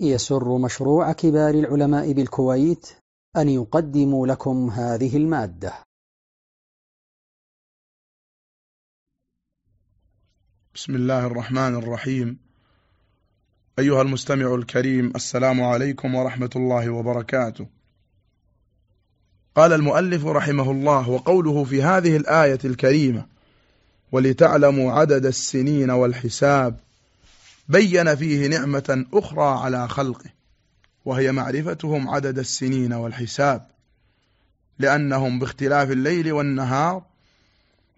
يسر مشروع كبار العلماء بالكويت أن يقدم لكم هذه المادة. بسم الله الرحمن الرحيم. أيها المستمع الكريم السلام عليكم ورحمة الله وبركاته. قال المؤلف رحمه الله وقوله في هذه الآية الكريمة ولتعلموا عدد السنين والحساب بين فيه نعمة أخرى على خلقه وهي معرفتهم عدد السنين والحساب لأنهم باختلاف الليل والنهار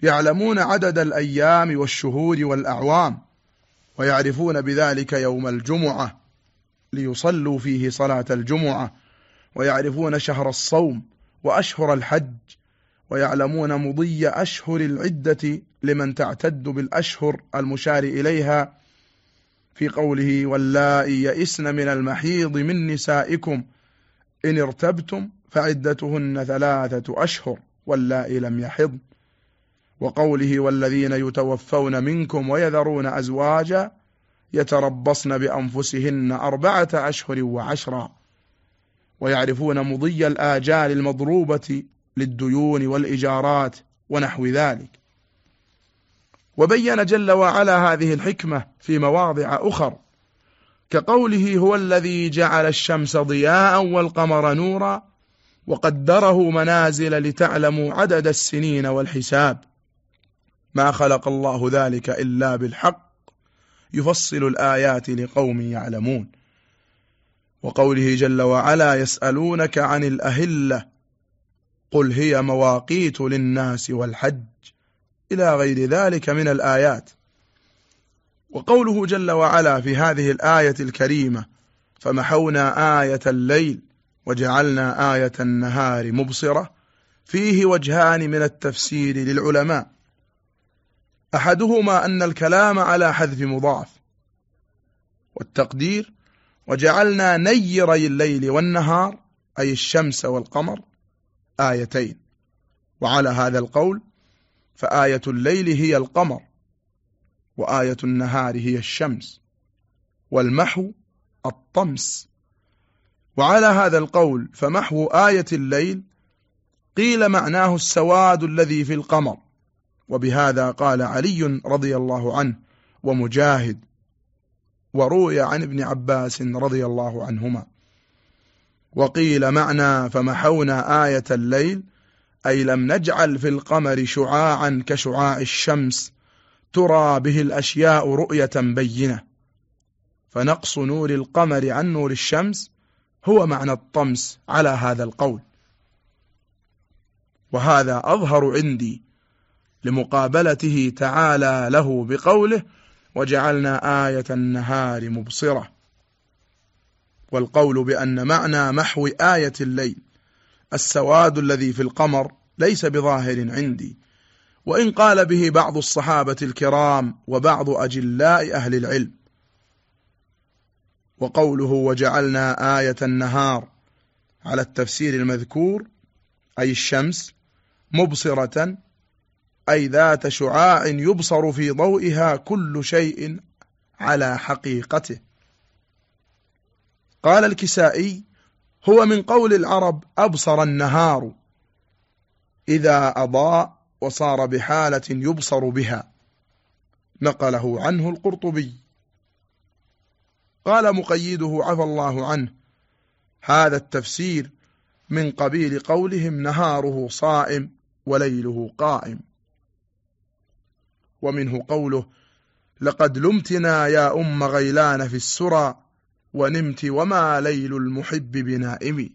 يعلمون عدد الأيام والشهور والأعوام ويعرفون بذلك يوم الجمعة ليصلوا فيه صلاة الجمعة ويعرفون شهر الصوم وأشهر الحج ويعلمون مضي أشهر العدة لمن تعتد بالأشهر المشار إليها في قوله واللائي يئسن من المحيض من نسائكم إن ارتبتم فعدتهن ثلاثة أشهر واللائي لم يحض وقوله والذين يتوفون منكم ويذرون أزواجا يتربصن بأنفسهن أربعة أشهر وعشرا ويعرفون مضي الآجال المضروبة للديون والإجارات ونحو ذلك وبين جل وعلا هذه الحكمة في مواضع أخر كقوله هو الذي جعل الشمس ضياء والقمر نورا وقدره منازل لتعلموا عدد السنين والحساب. ما خلق الله ذلك إلا بالحق يفصل الآيات لقوم يعلمون. وقوله جل وعلا يسألونك عن الأهلة قل هي مواقيت للناس والحج. إلى غير ذلك من الآيات. وقوله جل وعلا في هذه الآية الكريمة فمحونا آية الليل وجعلنا آية النهار مبصرة فيه وجهان من التفسير للعلماء. أحدهما أن الكلام على حذف مضاف والتقدير وجعلنا نيري الليل والنهار أي الشمس والقمر آيتين. وعلى هذا القول فآية الليل هي القمر وآية النهار هي الشمس والمحو الطمس. وعلى هذا القول فمحو آية الليل قيل معناه السواد الذي في القمر. وبهذا قال علي رضي الله عنه ومجاهد وروي عن ابن عباس رضي الله عنهما. وقيل معنى فمحونا آية الليل أي لم نجعل في القمر شعاعا كشعاع الشمس ترى به الأشياء رؤية بينة. فنقص نور القمر عن نور الشمس هو معنى الطمس على هذا القول. وهذا أظهر عندي لمقابلته تعالى له بقوله وجعلنا آية النهار مبصرة. والقول بأن معنى محو آية الليل السواد الذي في القمر ليس بظاهر عندي. وإن قال به بعض الصحابة الكرام وبعض أجلاء أهل العلم. وقوله وجعلنا آية النهار على التفسير المذكور أي الشمس مبصرة أي ذات شعاع يبصر في ضوئها كل شيء على حقيقته. قال الكسائي هو من قول العرب أبصر النهار إذا أضاء وصار بحالة يبصر بها. نقله عنه القرطبي. قال مقيده عفى الله عنه هذا التفسير من قبيل قولهم نهاره صائم وليله قائم. ومنه قوله لقد لمتنا يا أم غيلان في السرى ونمت وما ليل المحب بنائم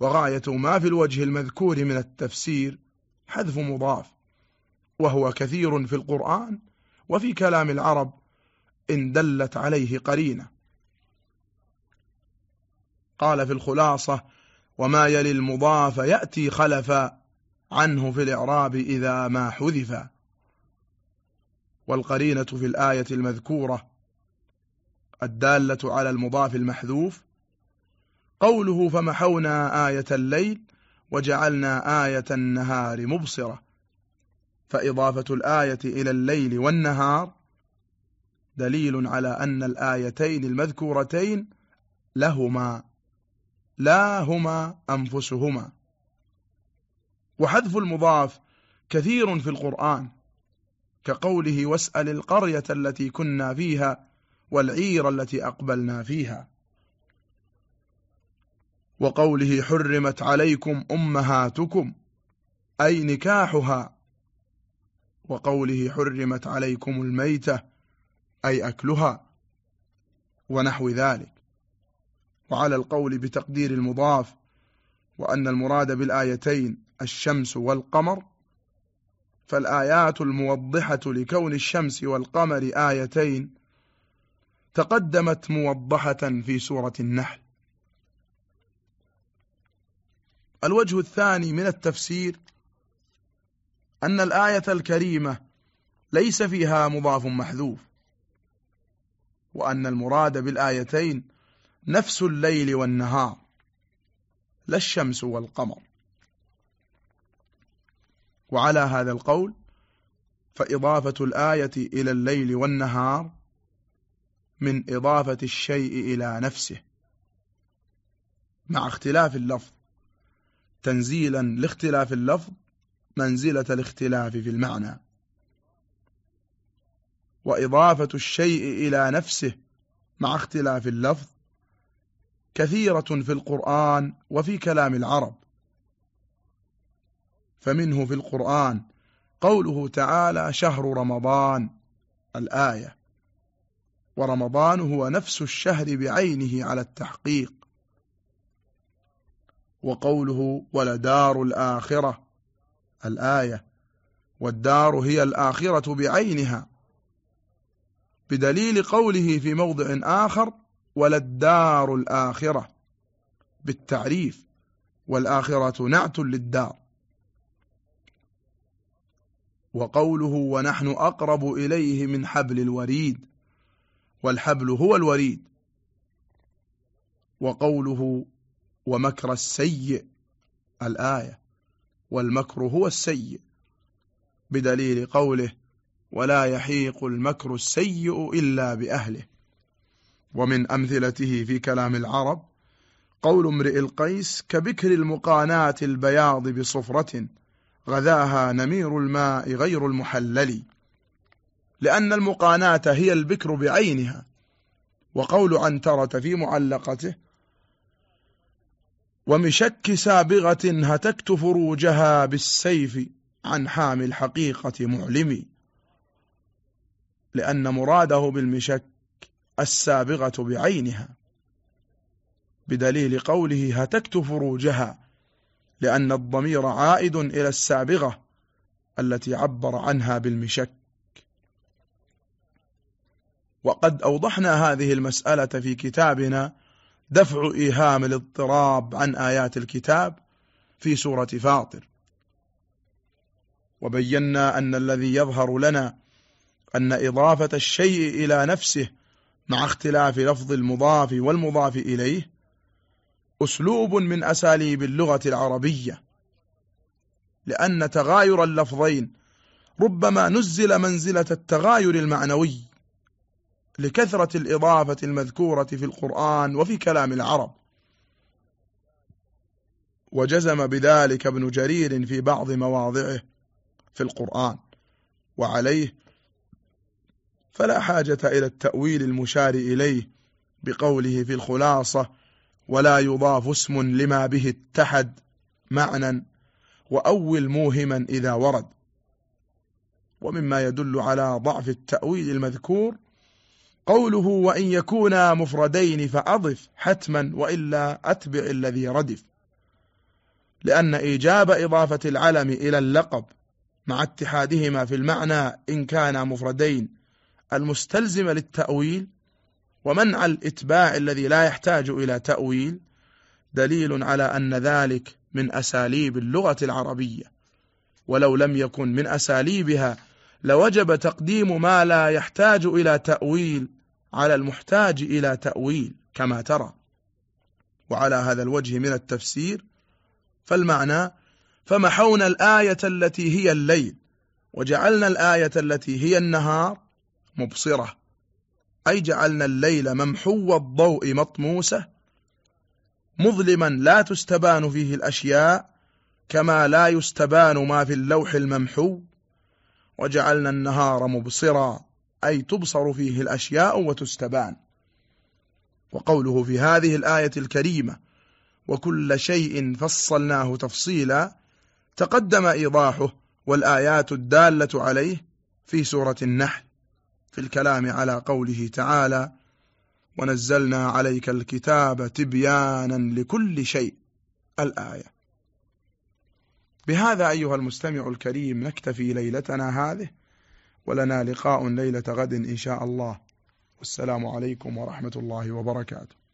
وغاية ما في الوجه المذكور من التفسير حذف مضاف وهو كثير في القرآن وفي كلام العرب إن دلت عليه قرينة. قال في الخلاصة وما يلي المضاف يأتي خلفا عنه في الإعراب إذا ما حذفا. والقرينة في الآية المذكورة الدالة على المضاف المحذوف. قوله فمحونا آية الليل وجعلنا آية النهار مبصرة. فإضافة الآية إلى الليل والنهار دليل على أن الآيتين المذكورتين لهما لا هما أنفسهما. وحذف المضاف كثير في القرآن كقوله واسأل القرية التي كنا فيها والعير التي أقبلنا فيها. وقوله حرمت عليكم أمهاتكم أي نكاحها. وقوله حرمت عليكم الميتة أي أكلها. ونحو ذلك. وعلى القول بتقدير المضاف وأن المراد بالآيتين الشمس والقمر فالآيات الموضحة لكون الشمس والقمر آيتين تقدمت موضحة في سورة النحل. الوجه الثاني من التفسير أن الآية الكريمة ليس فيها مضاف محذوف وأن المراد بالآيتين نفس الليل والنهار لا الشمس والقمر. وعلى هذا القول فإضافة الآية إلى الليل والنهار من إضافة الشيء إلى نفسه. مع اختلاف اللفظ. تنزيلا لاختلاف اللفظ منزلة الاختلاف في المعنى. وإضافة الشيء إلى نفسه مع اختلاف اللفظ كثيرة في القرآن وفي كلام العرب. فمنه في القرآن قوله تعالى شهر رمضان الآية. ورمضان هو نفس الشهر بعينه على التحقيق. وقوله ولدار الآخرة الآية والدار هي الآخرة بعينها بدليل قوله في موضع آخر وللدار الآخرة بالتعريف والآخرة نعت للدار. وقوله ونحن أقرب إليه من حبل الوريد والحبل هو الوريد. وقوله ومكر السيء الآية. والمكر هو السيء. بدليل قوله ولا يحيق المكر السيء إلا بأهله. ومن أمثلته في كلام العرب قول امرئ القيس كبكر المقاناة البياض بصفرة غذاها نمير الماء غير المحلل. لأن المقاناة هي البكر بعينها وقول عنترة في معلقته ومشك سابغة هتكت فروجها بالسيف عن حامي الحقيقة معلمي لأن مراده بالمشك السابغة بعينها. بدليل قوله هتكت فروجها لأن الضمير عائد إلى السابغة التي عبر عنها بالمشك. وقد أوضحنا هذه المسألة في كتابنا دفع إيهام الاضطراب عن آيات الكتاب في سورة فاطر. وبينا أن الذي يظهر لنا أن إضافة الشيء إلى نفسه مع اختلاف لفظ المضاف والمضاف إليه أسلوب من أساليب اللغة العربية لأن تغاير اللفظين ربما نزل منزلة التغاير المعنوي لكثرة الإضافة المذكورة في القرآن وفي كلام العرب. وجزم بذلك ابن جرير في بعض مواضعه في القرآن. وعليه فلا حاجة إلى التأويل المشار إليه بقوله في الخلاصة ولا يضاف اسم لما به اتحد معنى وأول موهما إذا ورد ومما يدل على ضعف التأويل المذكور قوله وإن يكونا مفردين فأضف حتما وإلا أتبع الذي ردف. لأن إيجاب إضافة العلم إلى اللقب مع اتحادهما في المعنى إن كانا مفردين المستلزم للتأويل ومنع الإتباع الذي لا يحتاج إلى تأويل دليل على أن ذلك من أساليب اللغة العربية. ولو لم يكن من أساليبها لوجب تقديم ما لا يحتاج إلى تأويل على المحتاج إلى تأويل كما ترى. وعلى هذا الوجه من التفسير فالمعنى فمحونا الآية التي هي الليل وجعلنا الآية التي هي النهار مبصرة. أي جعلنا الليل ممحو الضوء مطموسة مظلما لا تستبان فيه الأشياء كما لا يستبان ما في اللوح الممحو. وجعلنا النهار مبصرا. أي تبصر فيه الأشياء وتستبان. وقوله في هذه الآية الكريمة وكل شيء فصلناه تفصيلا تقدم إيضاحه والآيات الدالة عليه في سورة النحل في الكلام على قوله تعالى ونزلنا عليك الكتاب تبيانا لكل شيء الآية. بهذا أيها المستمع الكريم نكتفي ليلتنا هذه ولنا لقاء ليلة غد إن شاء الله. والسلام عليكم ورحمة الله وبركاته.